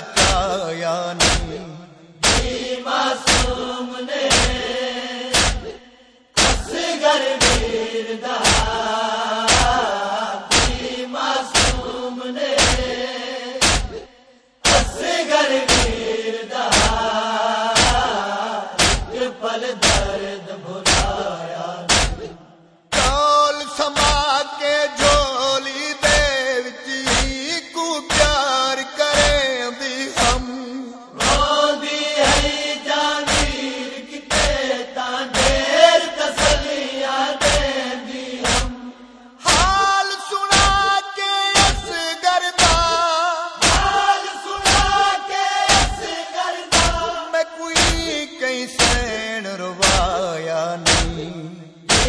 چایا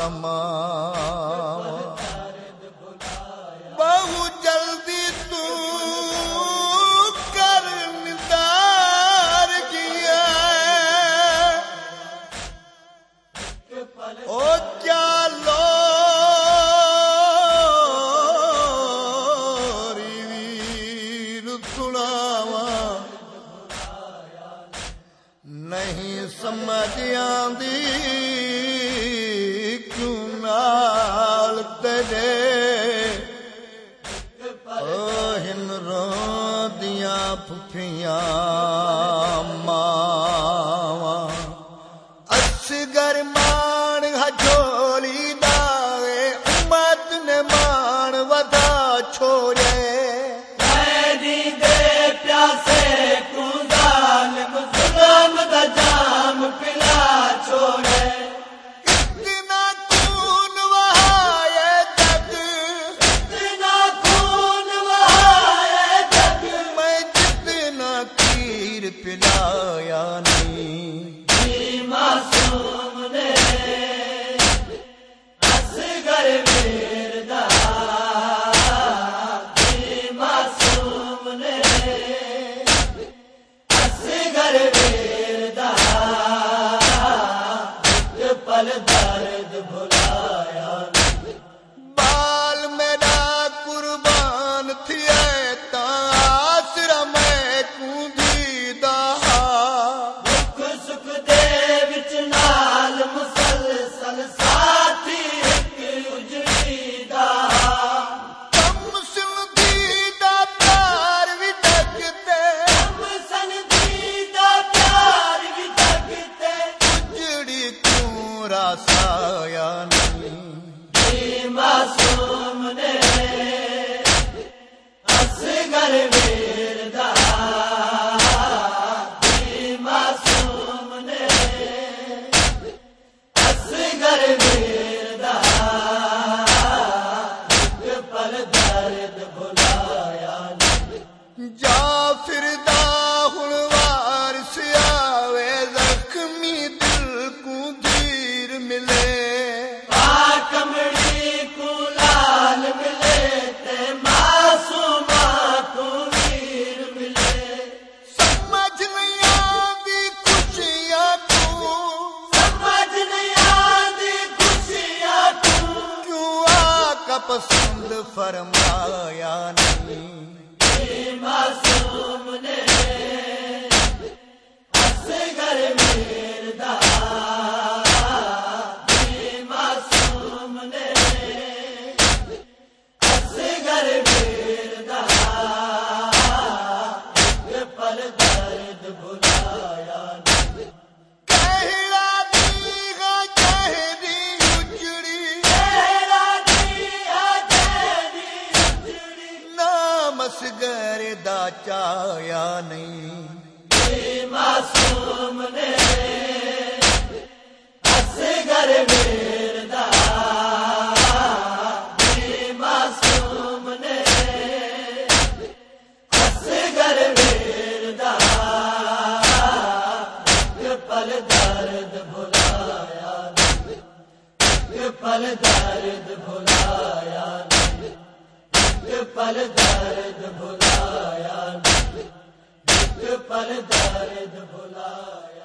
سما۔ بہت جلدی تو کیا او کیا لو سمجھ آدھی پلایا نہیں۔ ہمارے میں۔ فرمایا نہیں۔ معصوم درد بھلایا ایک پل درد بھلایا ایک پل درد بھلایا